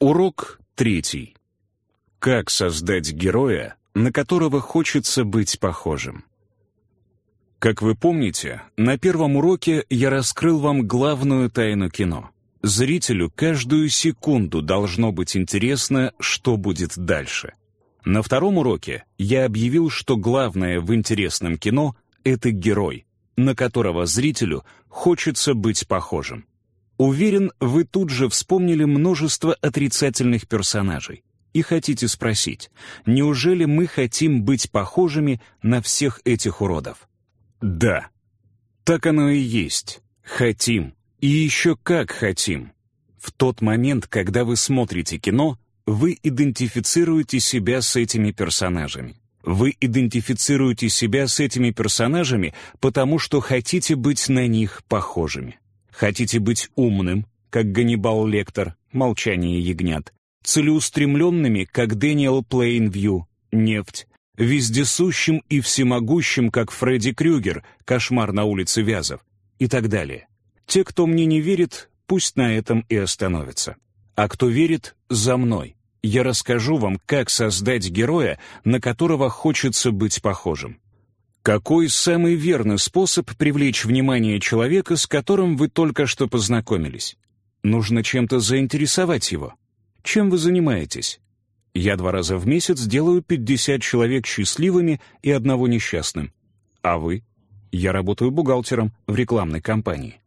Урок третий. Как создать героя, на которого хочется быть похожим? Как вы помните, на первом уроке я раскрыл вам главную тайну кино. Зрителю каждую секунду должно быть интересно, что будет дальше. На втором уроке я объявил, что главное в интересном кино — это герой, на которого зрителю хочется быть похожим. Уверен, вы тут же вспомнили множество отрицательных персонажей и хотите спросить, неужели мы хотим быть похожими на всех этих уродов? Да, так оно и есть. Хотим. И еще как хотим. В тот момент, когда вы смотрите кино, вы идентифицируете себя с этими персонажами. Вы идентифицируете себя с этими персонажами, потому что хотите быть на них похожими. Хотите быть умным, как Ганнибал Лектор, «Молчание ягнят», целеустремленными, как Дэниел Плейнвью, «Нефть», вездесущим и всемогущим, как Фредди Крюгер, «Кошмар на улице Вязов» и так далее. Те, кто мне не верит, пусть на этом и остановится. А кто верит, за мной. Я расскажу вам, как создать героя, на которого хочется быть похожим. Какой самый верный способ привлечь внимание человека, с которым вы только что познакомились? Нужно чем-то заинтересовать его. Чем вы занимаетесь? Я два раза в месяц делаю 50 человек счастливыми и одного несчастным. А вы? Я работаю бухгалтером в рекламной компании.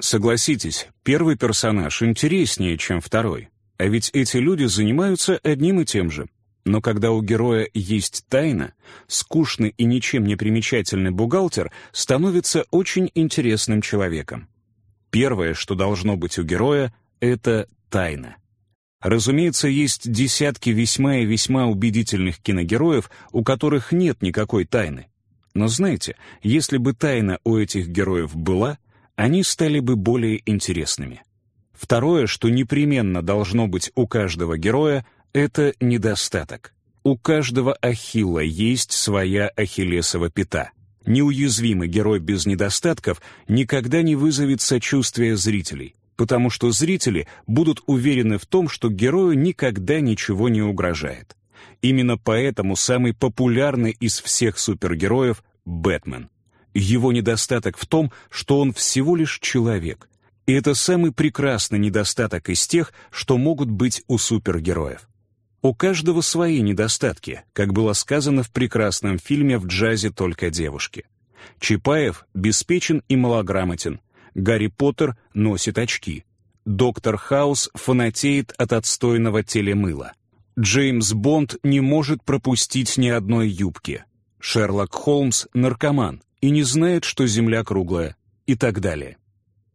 Согласитесь, первый персонаж интереснее, чем второй. А ведь эти люди занимаются одним и тем же. Но когда у героя есть тайна, скучный и ничем не примечательный бухгалтер становится очень интересным человеком. Первое, что должно быть у героя, это тайна. Разумеется, есть десятки весьма и весьма убедительных киногероев, у которых нет никакой тайны. Но знаете, если бы тайна у этих героев была, они стали бы более интересными. Второе, что непременно должно быть у каждого героя, это недостаток. У каждого Ахилла есть своя Ахиллесова пята. Неуязвимый герой без недостатков никогда не вызовет сочувствия зрителей, потому что зрители будут уверены в том, что герою никогда ничего не угрожает. Именно поэтому самый популярный из всех супергероев — Бэтмен. Его недостаток в том, что он всего лишь человек. И это самый прекрасный недостаток из тех, что могут быть у супергероев. У каждого свои недостатки, как было сказано в прекрасном фильме «В джазе только девушки». Чапаев беспечен и малограмотен. Гарри Поттер носит очки. Доктор Хаус фанатеет от отстойного телемыла. Джеймс Бонд не может пропустить ни одной юбки. Шерлок Холмс — наркоман и не знает, что Земля круглая, и так далее.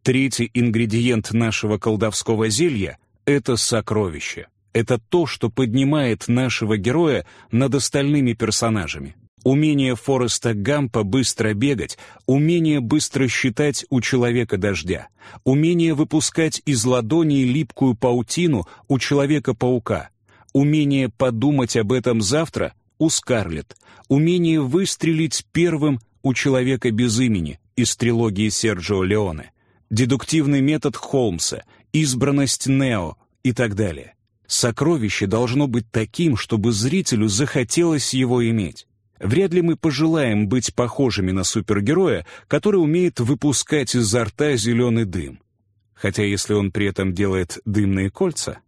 Третий ингредиент нашего колдовского зелья — это сокровище. Это то, что поднимает нашего героя над остальными персонажами. Умение Фореста Гампа быстро бегать, умение быстро считать у человека дождя, умение выпускать из ладони липкую паутину у Человека-паука, умение подумать об этом завтра у Скарлетт, умение выстрелить первым у Человека без имени из трилогии Серджио Леоне, дедуктивный метод Холмса, избранность Нео и так далее. Сокровище должно быть таким, чтобы зрителю захотелось его иметь. Вряд ли мы пожелаем быть похожими на супергероя, который умеет выпускать изо рта зеленый дым. Хотя если он при этом делает дымные кольца...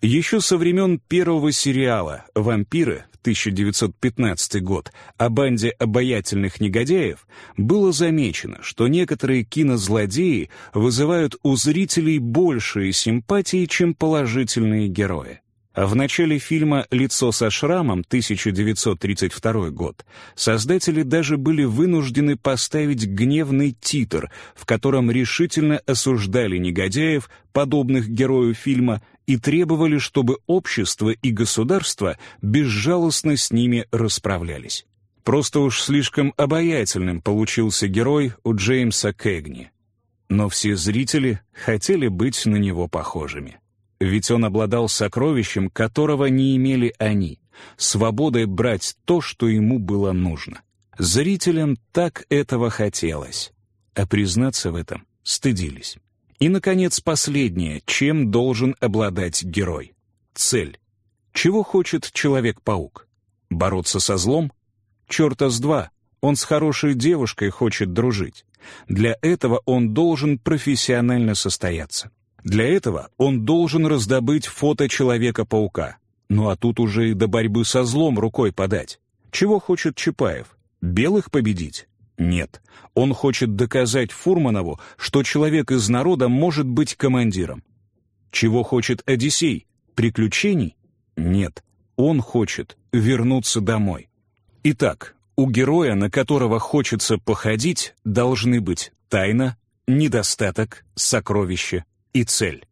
Еще со времен первого сериала «Вампиры» 1915 год о банде обаятельных негодяев было замечено, что некоторые кинозлодеи вызывают у зрителей большие симпатии, чем положительные герои. А в начале фильма «Лицо со шрамом» 1932 год создатели даже были вынуждены поставить гневный титр, в котором решительно осуждали негодяев, подобных герою фильма, и требовали, чтобы общество и государство безжалостно с ними расправлялись. Просто уж слишком обаятельным получился герой у Джеймса Кэгни. Но все зрители хотели быть на него похожими. Ведь он обладал сокровищем, которого не имели они, свободой брать то, что ему было нужно. Зрителям так этого хотелось, а признаться в этом стыдились. И, наконец, последнее, чем должен обладать герой. Цель. Чего хочет Человек-паук? Бороться со злом? Черта с два, он с хорошей девушкой хочет дружить. Для этого он должен профессионально состояться. Для этого он должен раздобыть фото Человека-паука. Ну а тут уже и до борьбы со злом рукой подать. Чего хочет Чапаев? Белых победить? Нет. Он хочет доказать Фурманову, что человек из народа может быть командиром. Чего хочет Одиссей? Приключений? Нет. Он хочет вернуться домой. Итак, у героя, на которого хочется походить, должны быть тайна, недостаток, сокровище и цель.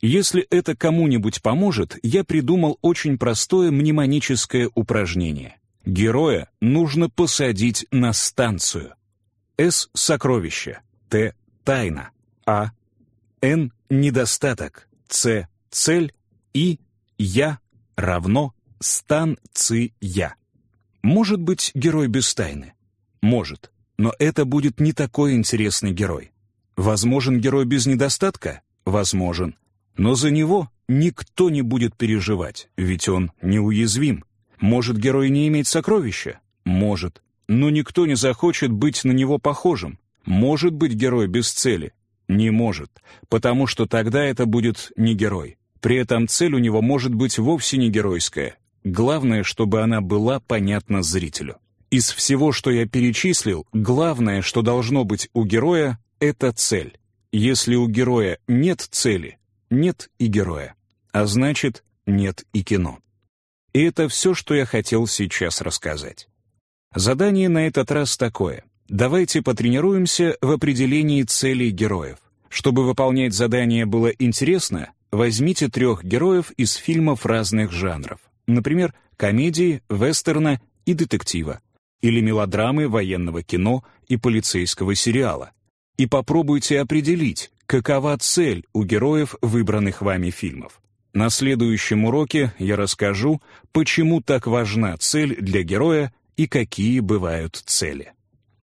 Если это кому-нибудь поможет, я придумал очень простое мнемоническое упражнение. Героя нужно посадить на станцию. С — сокровище, Т — тайна, А — Н — недостаток, С — цель и Я равно станция. Может быть герой без тайны? Может, но это будет не такой интересный герой. Возможен герой без недостатка? Возможен. Но за него никто не будет переживать, ведь он неуязвим. Может герой не иметь сокровища? Может. Но никто не захочет быть на него похожим. Может быть герой без цели? Не может, потому что тогда это будет не герой. При этом цель у него может быть вовсе не геройская. Главное, чтобы она была понятна зрителю. Из всего, что я перечислил, главное, что должно быть у героя, это цель. Если у героя нет цели, нет и героя. А значит, нет и кино. И это все, что я хотел сейчас рассказать. Задание на этот раз такое. Давайте потренируемся в определении целей героев. Чтобы выполнять задание было интересно, возьмите трех героев из фильмов разных жанров. Например, комедии, вестерна и детектива. Или мелодрамы военного кино и полицейского сериала. И попробуйте определить, какова цель у героев выбранных вами фильмов. На следующем уроке я расскажу, почему так важна цель для героя и какие бывают цели.